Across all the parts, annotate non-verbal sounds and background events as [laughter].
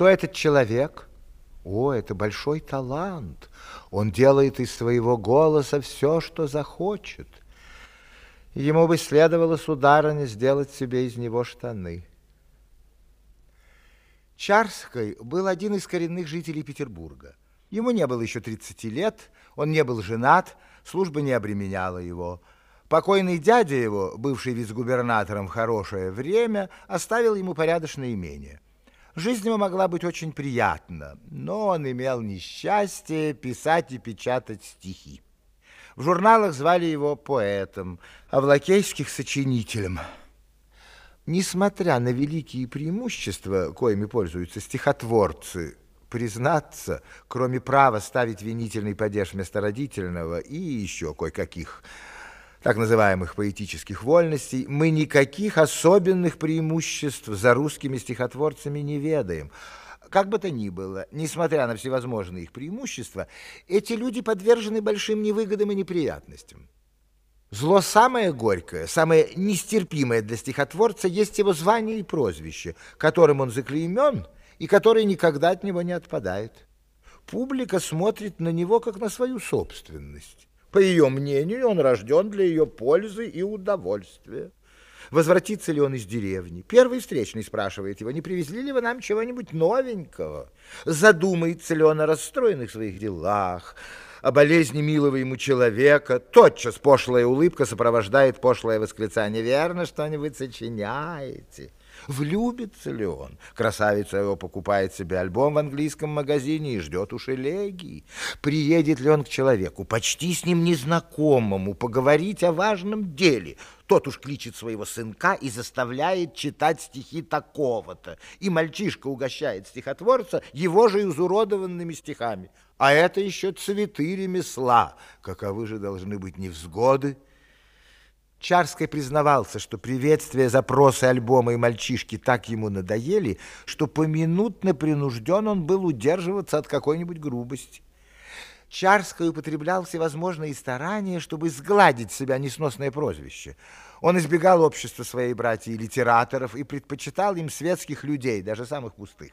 Кто этот человек? О, это большой талант. Он делает из своего голоса все, что захочет. Ему бы следовало, сударыня, сделать себе из него штаны. Чарской был один из коренных жителей Петербурга. Ему не было еще 30 лет, он не был женат, служба не обременяла его. Покойный дядя его, бывший вице-губернатором в хорошее время, оставил ему порядочное имение. Жизнь ему могла быть очень приятна, но он имел несчастье писать и печатать стихи. В журналах звали его поэтом, а в лакейских – сочинителем. Несмотря на великие преимущества, коими пользуются стихотворцы, признаться, кроме права ставить винительный падеж вместо родительного и еще кое-каких так называемых поэтических вольностей, мы никаких особенных преимуществ за русскими стихотворцами не ведаем. Как бы то ни было, несмотря на всевозможные их преимущества, эти люди подвержены большим невыгодам и неприятностям. Зло самое горькое, самое нестерпимое для стихотворца есть его звание и прозвище, которым он заклеймен и который никогда от него не отпадает. Публика смотрит на него, как на свою собственность. По ее мнению, он рожден для ее пользы и удовольствия. Возвратится ли он из деревни? Первый встречный спрашивает его, не привезли ли вы нам чего-нибудь новенького? Задумается ли он о расстроенных своих делах, о болезни милого ему человека? Тотчас пошлая улыбка сопровождает пошлое восклицание. Верно, что-нибудь сочиняете? Влюбится ли он? Красавица его покупает себе альбом в английском магазине и ждет уж элегии. Приедет ли он к человеку, почти с ним незнакомому, поговорить о важном деле? Тот уж кличет своего сынка и заставляет читать стихи такого-то. И мальчишка угощает стихотворца его же изуродованными стихами. А это еще цветы ремесла. Каковы же должны быть невзгоды, Чарский признавался, что приветствия, запросы альбома и мальчишки так ему надоели, что поминутно принужден он был удерживаться от какой-нибудь грубости. Чарский употреблял всевозможные старания, чтобы сгладить себя несносное прозвище. Он избегал общества своей братьев литераторов и предпочитал им светских людей, даже самых пустых.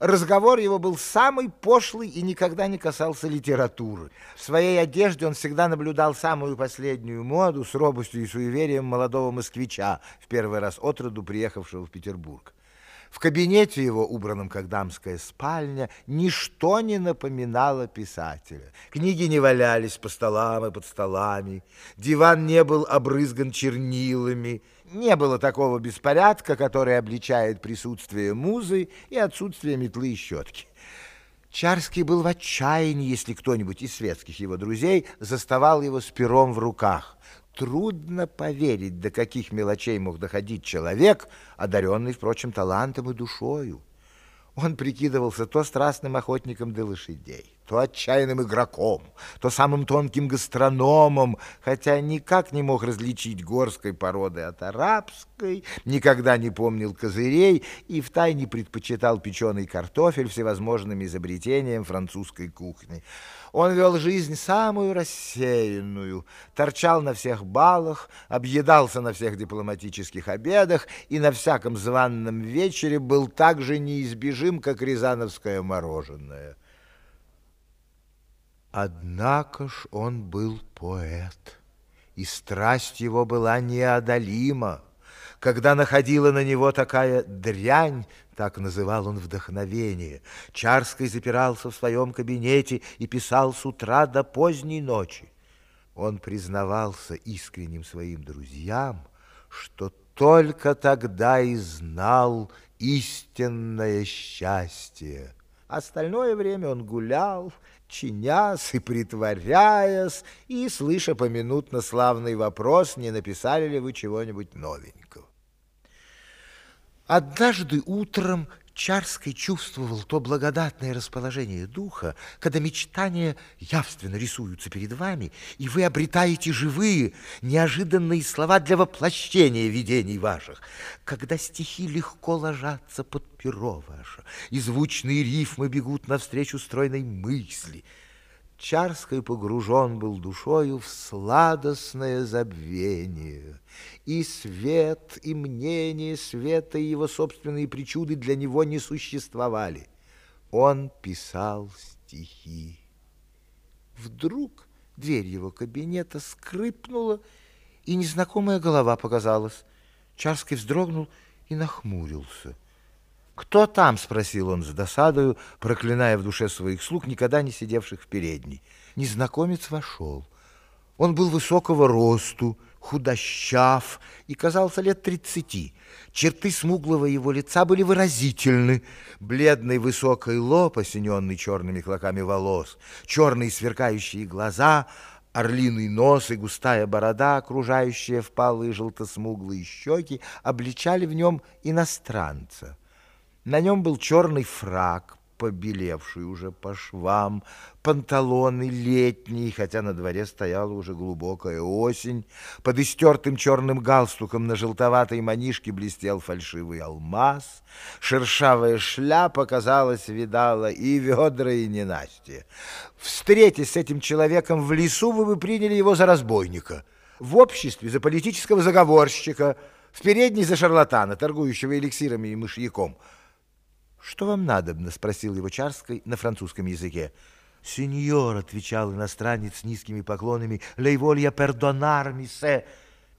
Разговор его был самый пошлый и никогда не касался литературы. В своей одежде он всегда наблюдал самую последнюю моду с робостью и суеверием молодого москвича, в первый раз от роду приехавшего в Петербург. В кабинете его, убранном как дамская спальня, ничто не напоминало писателя. Книги не валялись по столам и под столами, диван не был обрызган чернилами, не было такого беспорядка, который обличает присутствие музы и отсутствие метлы и щетки. Чарский был в отчаянии, если кто-нибудь из светских его друзей заставал его с пером в руках. Трудно поверить, до каких мелочей мог доходить человек, одаренный, впрочем, талантом и душою. Он прикидывался то страстным охотником до лошадей, то отчаянным игроком, то самым тонким гастрономом, хотя никак не мог различить горской породы от арабской, никогда не помнил козырей и втайне предпочитал печеный картофель всевозможным изобретениям французской кухни. Он вел жизнь самую рассеянную, торчал на всех балах, объедался на всех дипломатических обедах и на всяком званном вечере был так же неизбежим, как рязановское мороженое. Однако ж он был поэт, и страсть его была неодолима. Когда находила на него такая дрянь, так называл он вдохновение, Чарский запирался в своем кабинете и писал с утра до поздней ночи. Он признавался искренним своим друзьям, что только тогда и знал истинное счастье. Остальное время он гулял, чинясь и притворяясь, и, слыша поминутно славный вопрос, не написали ли вы чего-нибудь новенького. Однажды утром Чарский чувствовал то благодатное расположение духа, когда мечтания явственно рисуются перед вами, и вы обретаете живые, неожиданные слова для воплощения видений ваших, когда стихи легко ложатся под перо ваше, и звучные рифмы бегут навстречу стройной мысли — Чарский погружен был душою в сладостное забвение, и свет, и мнение света, и его собственные причуды для него не существовали. Он писал стихи. Вдруг дверь его кабинета скрипнула, и незнакомая голова показалась. Чарский вздрогнул и нахмурился. «Кто там?» — спросил он с досадою, проклиная в душе своих слуг, никогда не сидевших в передней. Незнакомец вошел. Он был высокого росту, худощав и казался лет тридцати. Черты смуглого его лица были выразительны. Бледный высокий лоб, осененный черными клоками волос, черные сверкающие глаза — Орлиный нос и густая борода, окружающая впалые желтосмуглые щеки, обличали в нем иностранца. На нем был черный фрак, побелевший уже по швам, панталоны летние, хотя на дворе стояла уже глубокая осень. Под истертым черным галстуком на желтоватой манишке блестел фальшивый алмаз. Шершавая шляпа, казалось, видала и ведра, и ненастье. Встретясь с этим человеком в лесу, вы бы приняли его за разбойника. В обществе за политического заговорщика, в передней за шарлатана, торгующего эликсирами и мышьяком – «Что вам надобно?» — спросил его Чарской на французском языке. «Сеньор», — отвечал иностранец с низкими поклонами, «лейволья пердонар, миссе».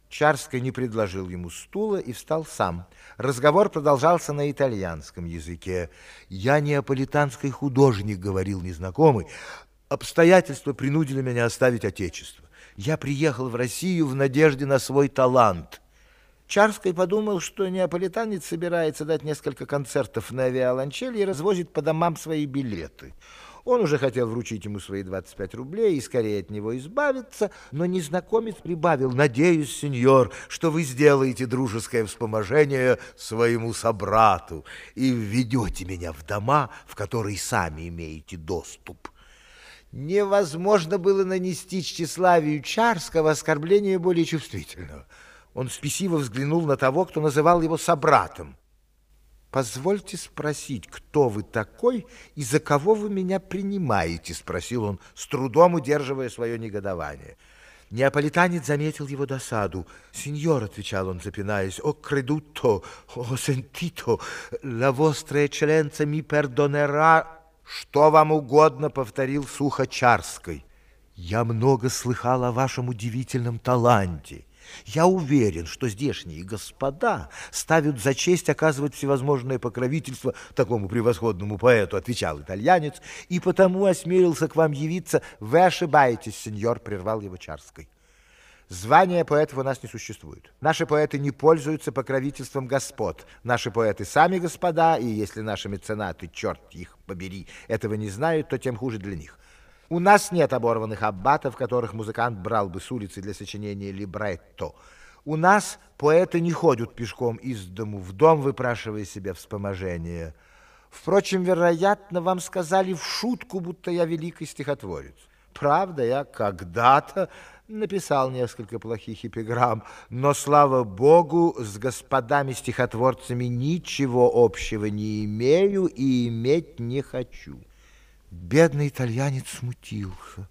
Чарский не предложил ему стула и встал сам. Разговор продолжался на итальянском языке. «Я неаполитанский художник», — говорил незнакомый. «Обстоятельства принудили меня оставить отечество. Я приехал в Россию в надежде на свой талант». Чарский подумал, что неаполитанец собирается дать несколько концертов на авиаланчеле и развозит по домам свои билеты. Он уже хотел вручить ему свои 25 рублей и скорее от него избавиться, но незнакомец прибавил, «Надеюсь, сеньор, что вы сделаете дружеское вспоможение своему собрату и введете меня в дома, в которые сами имеете доступ». Невозможно было нанести тщеславию Чарского оскорбление более чувствительного. Он спесиво взглянул на того, кто называл его собратом. «Позвольте спросить, кто вы такой и за кого вы меня принимаете?» спросил он, с трудом удерживая свое негодование. Неаполитанец заметил его досаду. «Сеньор», — отвечал он, запинаясь, «о кредуто, о сентито, ла vostra eccellenza mi perdonerà...» «Что вам угодно?» — повторил Сухочарской. «Я много слыхал о вашем удивительном таланте». Я уверен, что здешние господа ставят за честь оказывать всевозможное покровительство такому превосходному поэту, отвечал итальянец, и потому осмелился к вам явиться. Вы ошибаетесь, сеньор, прервал его Чарской. Звания поэтов у нас не существует. Наши поэты не пользуются покровительством господ. Наши поэты сами господа, и если наши меценаты, черт их побери, этого не знают, то тем хуже для них. У нас нет оборванных аббатов, которых музыкант брал бы с улицы для сочинения либретто. У нас поэты не ходят пешком из дому в дом, выпрашивая себе вспоможение. Впрочем, вероятно, вам сказали в шутку, будто я великий стихотворец. Правда, я когда-то написал несколько плохих эпиграмм, но, слава богу, с господами-стихотворцами ничего общего не имею и иметь не хочу. Бедный итальянец смутился.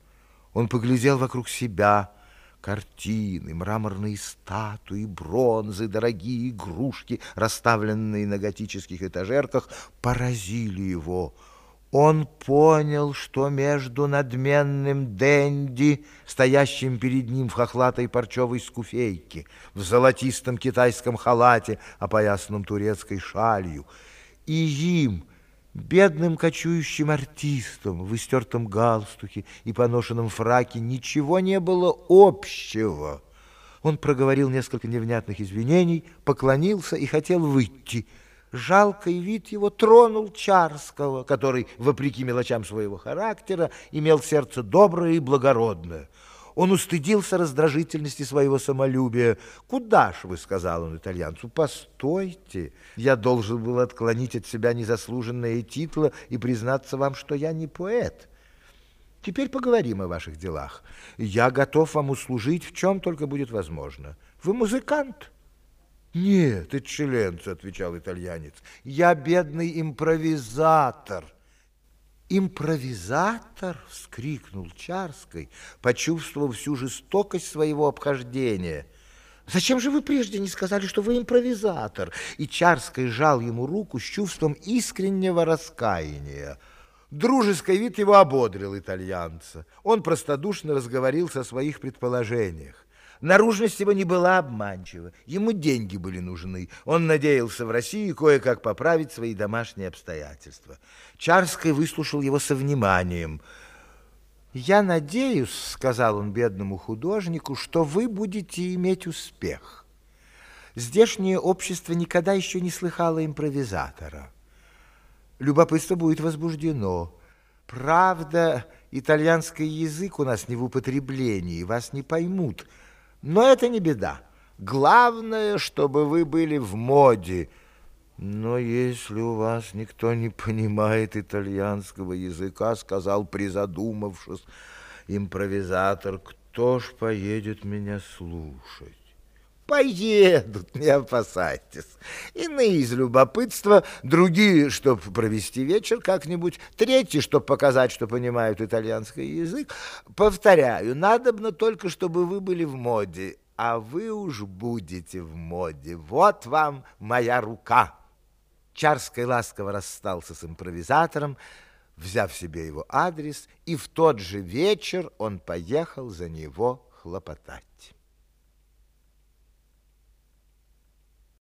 Он поглядел вокруг себя. Картины, мраморные статуи, бронзы, дорогие игрушки, расставленные на готических этажерках, поразили его. Он понял, что между надменным Дэнди, стоящим перед ним в хохлатой парчевой скуфейке, в золотистом китайском халате, опоясанном турецкой шалью, и им, Бедным кочующим артистам в истертом галстуке и поношенном фраке ничего не было общего. Он проговорил несколько невнятных извинений, поклонился и хотел выйти. Жалкий вид его тронул Чарского, который, вопреки мелочам своего характера, имел сердце доброе и благородное. Он устыдился раздражительности своего самолюбия. «Куда ж вы?» — сказал он итальянцу. «Постойте, я должен был отклонить от себя незаслуженные титулы и признаться вам, что я не поэт». Теперь поговорим о ваших делах. Я готов вам услужить, в чем только будет возможно. Вы музыкант?» «Нет, экселленция», — отвечал итальянец, — «я бедный импровизатор». «Импровизатор!» — вскрикнул Чарской, почувствовав всю жестокость своего обхождения. Зачем же вы прежде не сказали, что вы импровизатор? И Чарский жал ему руку с чувством искреннего раскаяния. Дружеский вид его ободрил итальянца. Он простодушно разговорился о своих предположениях. Наружность его не была обманчива. Ему деньги были нужны. Он надеялся в России кое-как поправить свои домашние обстоятельства. Чарский выслушал его со вниманием. «Я надеюсь, — сказал он бедному художнику, — что вы будете иметь успех. Здешнее общество никогда еще не слыхало импровизатора. Любопытство будет возбуждено. Правда, итальянский язык у нас не в употреблении, вас не поймут, — но это не беда. Главное, чтобы вы были в моде. Но если у вас никто не понимает итальянского языка, сказал, призадумавшись, импровизатор, кто ж поедет меня слушать? Поедут, [laughs] не опасайтесь. Иные из любопытства, другие, чтобы провести вечер как-нибудь, третьи, чтобы показать, что понимают итальянский язык. Повторяю, надобно только, чтобы вы были в моде, а вы уж будете в моде. Вот вам моя рука. Чарский ласково расстался с импровизатором, взяв себе его адрес, и в тот же вечер он поехал за него хлопотать.